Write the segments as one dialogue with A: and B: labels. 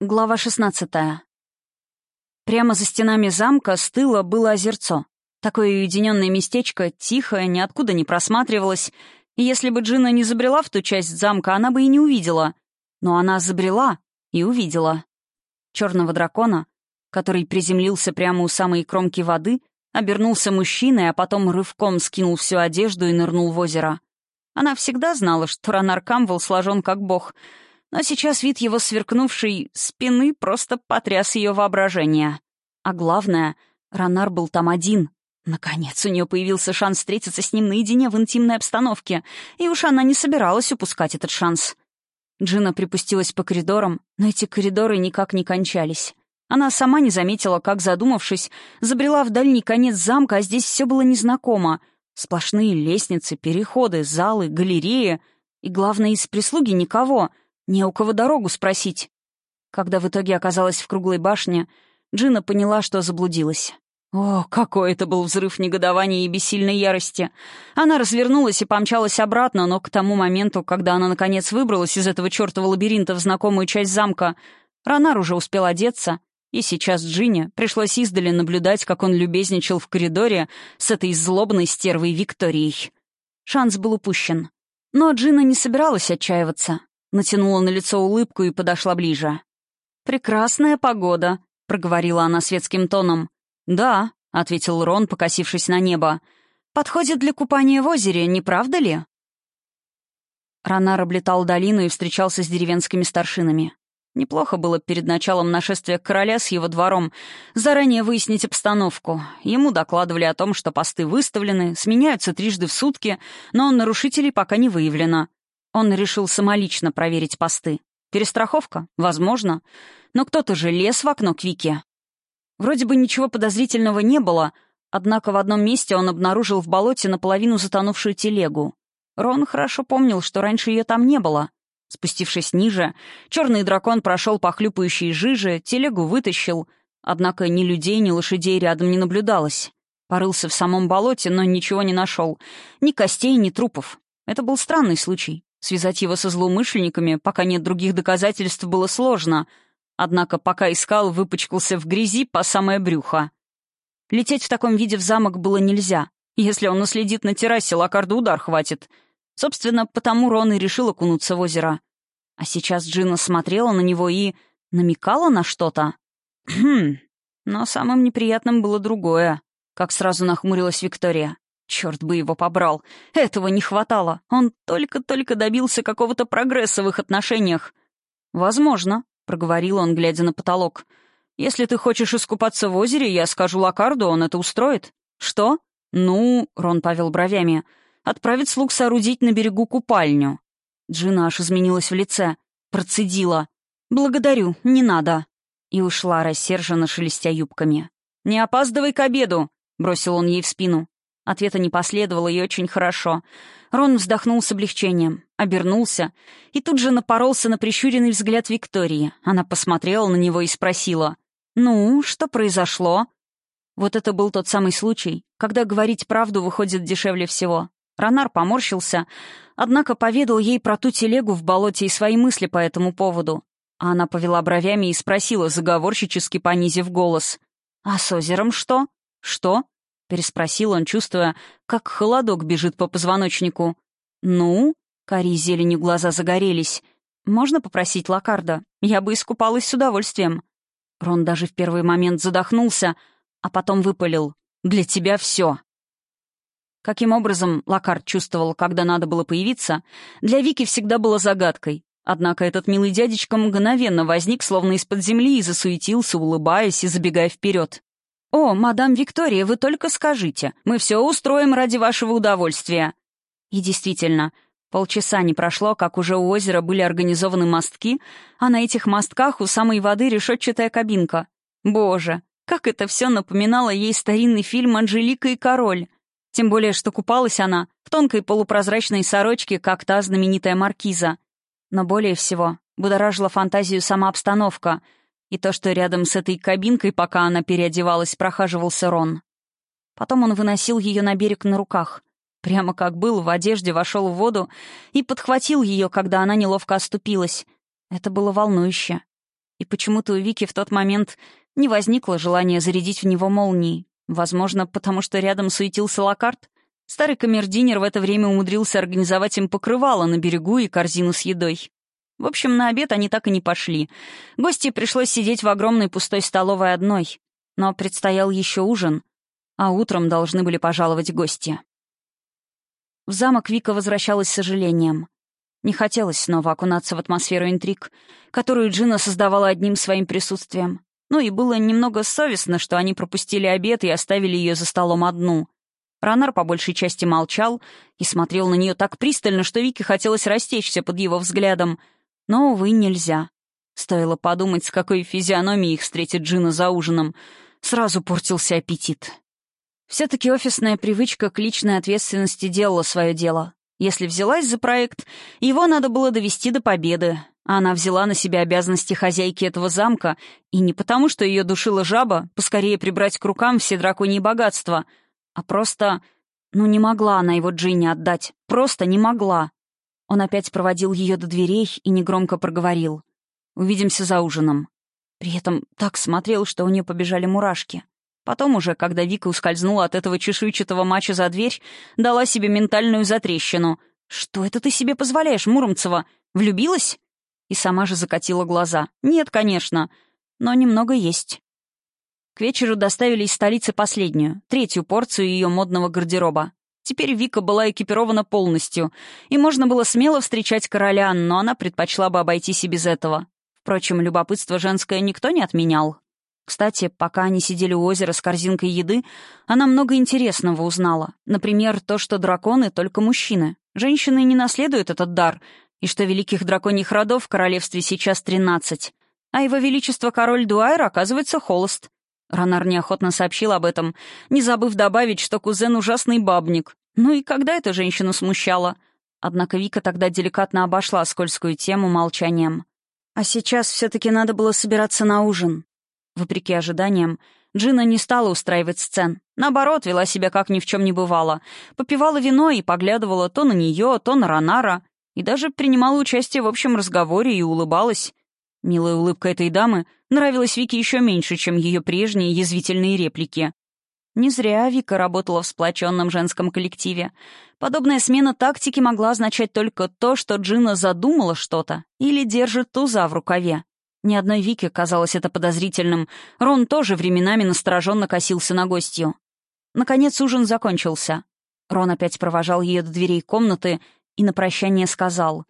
A: Глава 16. Прямо за стенами замка с тыла было озерцо. Такое уединенное местечко, тихое, ниоткуда не просматривалось, и если бы Джина не забрела в ту часть замка, она бы и не увидела. Но она забрела и увидела. Черного дракона, который приземлился прямо у самой кромки воды, обернулся мужчиной, а потом рывком скинул всю одежду и нырнул в озеро. Она всегда знала, что Ранар Камвелл сложен как бог — но сейчас вид его сверкнувшей спины просто потряс ее воображение. А главное, Ронар был там один. Наконец у нее появился шанс встретиться с ним наедине в интимной обстановке, и уж она не собиралась упускать этот шанс. Джина припустилась по коридорам, но эти коридоры никак не кончались. Она сама не заметила, как, задумавшись, забрела в дальний конец замка, а здесь все было незнакомо. Сплошные лестницы, переходы, залы, галереи. И, главное, из прислуги никого — не у кого дорогу спросить. Когда в итоге оказалась в круглой башне, Джина поняла, что заблудилась. О, какой это был взрыв негодования и бессильной ярости. Она развернулась и помчалась обратно, но к тому моменту, когда она наконец выбралась из этого чертова лабиринта в знакомую часть замка, Ронар уже успел одеться, и сейчас Джине пришлось издали наблюдать, как он любезничал в коридоре с этой злобной стервой Викторией. Шанс был упущен. Но Джина не собиралась отчаиваться. Натянула на лицо улыбку и подошла ближе. «Прекрасная погода», — проговорила она светским тоном. «Да», — ответил Рон, покосившись на небо. «Подходит для купания в озере, не правда ли?» Ронар облетал долину и встречался с деревенскими старшинами. Неплохо было перед началом нашествия короля с его двором заранее выяснить обстановку. Ему докладывали о том, что посты выставлены, сменяются трижды в сутки, но нарушителей пока не выявлено. Он решил самолично проверить посты. Перестраховка? Возможно. Но кто-то же лез в окно к Вике. Вроде бы ничего подозрительного не было, однако в одном месте он обнаружил в болоте наполовину затонувшую телегу. Рон хорошо помнил, что раньше ее там не было. Спустившись ниже, черный дракон прошел по хлюпающей жиже, телегу вытащил, однако ни людей, ни лошадей рядом не наблюдалось. Порылся в самом болоте, но ничего не нашел. Ни костей, ни трупов. Это был странный случай. Связать его со злоумышленниками, пока нет других доказательств, было сложно. Однако пока искал, выпачкался в грязи по самое брюхо. Лететь в таком виде в замок было нельзя. Если он наследит на террасе, лакарду удар хватит. Собственно, потому Рон и решил окунуться в озеро. А сейчас Джина смотрела на него и намекала на что-то. Хм, но самым неприятным было другое, как сразу нахмурилась Виктория. Черт бы его побрал. Этого не хватало. Он только-только добился какого-то прогресса в их отношениях. «Возможно», — проговорил он, глядя на потолок. «Если ты хочешь искупаться в озере, я скажу Лакарду, он это устроит». «Что?» «Ну», — Рон повел бровями, — «отправить слуг соорудить на берегу купальню». Джина аж изменилась в лице. Процедила. «Благодарю, не надо». И ушла, рассерженно шелестя юбками. «Не опаздывай к обеду», — бросил он ей в спину. Ответа не последовало, и очень хорошо. Рон вздохнул с облегчением, обернулся и тут же напоролся на прищуренный взгляд Виктории. Она посмотрела на него и спросила. «Ну, что произошло?» Вот это был тот самый случай, когда говорить правду выходит дешевле всего. Ронар поморщился, однако поведал ей про ту телегу в болоте и свои мысли по этому поводу. А она повела бровями и спросила, заговорщически понизив голос. «А с озером что?» «Что?» — переспросил он, чувствуя, как холодок бежит по позвоночнику. «Ну?» — кори зеленью глаза загорелись. «Можно попросить Лакарда? Я бы искупалась с удовольствием». Рон даже в первый момент задохнулся, а потом выпалил. «Для тебя все». Каким образом Лакард чувствовал, когда надо было появиться, для Вики всегда было загадкой. Однако этот милый дядечка мгновенно возник, словно из-под земли, и засуетился, улыбаясь и забегая вперед. «О, мадам Виктория, вы только скажите. Мы все устроим ради вашего удовольствия». И действительно, полчаса не прошло, как уже у озера были организованы мостки, а на этих мостках у самой воды решетчатая кабинка. Боже, как это все напоминало ей старинный фильм «Анжелика и король». Тем более, что купалась она в тонкой полупрозрачной сорочке, как та знаменитая маркиза. Но более всего будоражила фантазию сама обстановка — и то, что рядом с этой кабинкой, пока она переодевалась, прохаживался Рон. Потом он выносил ее на берег на руках. Прямо как был, в одежде вошел в воду и подхватил ее, когда она неловко оступилась. Это было волнующе. И почему-то у Вики в тот момент не возникло желания зарядить в него молнии. Возможно, потому что рядом суетился Локарт. Старый камердинер в это время умудрился организовать им покрывало на берегу и корзину с едой. В общем, на обед они так и не пошли. Гости пришлось сидеть в огромной пустой столовой одной. Но предстоял еще ужин, а утром должны были пожаловать гости. В замок Вика возвращалась с сожалением. Не хотелось снова окунаться в атмосферу интриг, которую Джина создавала одним своим присутствием. Ну и было немного совестно, что они пропустили обед и оставили ее за столом одну. Ронар по большей части молчал и смотрел на нее так пристально, что Вике хотелось растечься под его взглядом. Но, увы, нельзя. Стоило подумать, с какой физиономией их встретит Джина за ужином. Сразу портился аппетит. Все-таки офисная привычка к личной ответственности делала свое дело. Если взялась за проект, его надо было довести до победы, она взяла на себя обязанности хозяйки этого замка, и не потому, что ее душила жаба, поскорее прибрать к рукам все драконьи богатства, а просто... Ну, не могла она его Джинни отдать. Просто не могла. Он опять проводил ее до дверей и негромко проговорил. «Увидимся за ужином». При этом так смотрел, что у нее побежали мурашки. Потом уже, когда Вика ускользнула от этого чешуйчатого мача за дверь, дала себе ментальную затрещину. «Что это ты себе позволяешь, Муромцева? Влюбилась?» И сама же закатила глаза. «Нет, конечно, но немного есть». К вечеру доставили из столицы последнюю, третью порцию ее модного гардероба. Теперь Вика была экипирована полностью, и можно было смело встречать короля, но она предпочла бы обойтись и без этого. Впрочем, любопытство женское никто не отменял. Кстати, пока они сидели у озера с корзинкой еды, она много интересного узнала. Например, то, что драконы — только мужчины. Женщины не наследуют этот дар, и что великих драконьих родов в королевстве сейчас тринадцать, а его величество король Дуайр оказывается холост. Ронар неохотно сообщил об этом, не забыв добавить, что кузен ужасный бабник. Ну и когда это женщину смущало? Однако Вика тогда деликатно обошла скользкую тему молчанием. А сейчас все-таки надо было собираться на ужин. Вопреки ожиданиям, Джина не стала устраивать сцен. Наоборот, вела себя как ни в чем не бывало. Попивала вино и поглядывала то на нее, то на Ронара и даже принимала участие в общем разговоре и улыбалась. Милая улыбка этой дамы нравилась Вике еще меньше, чем ее прежние язвительные реплики. Не зря Вика работала в сплоченном женском коллективе. Подобная смена тактики могла означать только то, что Джина задумала что-то или держит туза в рукаве. Ни одной Вике казалось это подозрительным. Рон тоже временами настороженно косился на гостью. Наконец ужин закончился. Рон опять провожал ее до дверей комнаты и на прощание сказал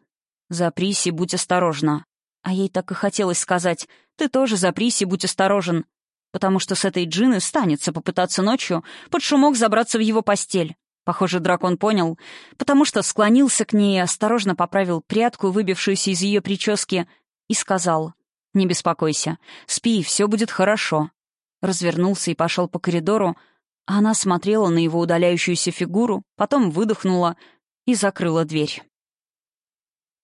A: «Запрись и будь осторожна». А ей так и хотелось сказать «Ты тоже запрись и будь осторожен», потому что с этой джины станется попытаться ночью под шумок забраться в его постель. Похоже, дракон понял, потому что склонился к ней и осторожно поправил прядку, выбившуюся из ее прически, и сказал «Не беспокойся, спи, все будет хорошо». Развернулся и пошел по коридору, она смотрела на его удаляющуюся фигуру, потом выдохнула — и закрыла дверь.